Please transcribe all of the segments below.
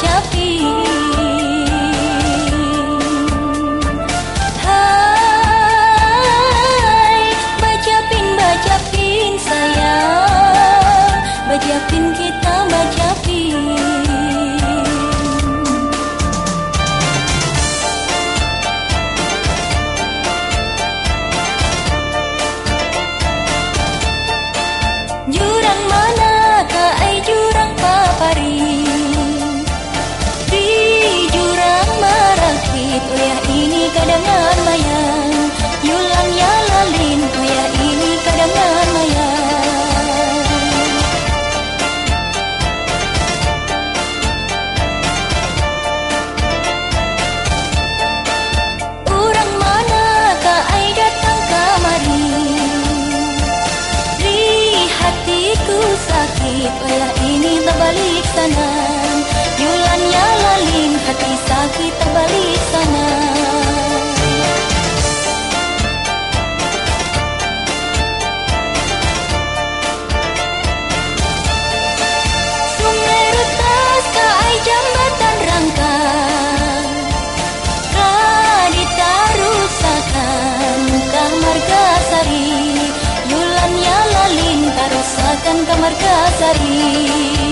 capi terbalik sana. Yulannya laling hati sakit terbalik sana. Kai jambatan rangka. Radita rusakan kamar gasari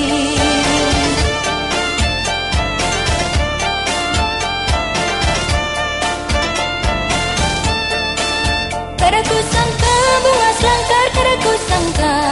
なん。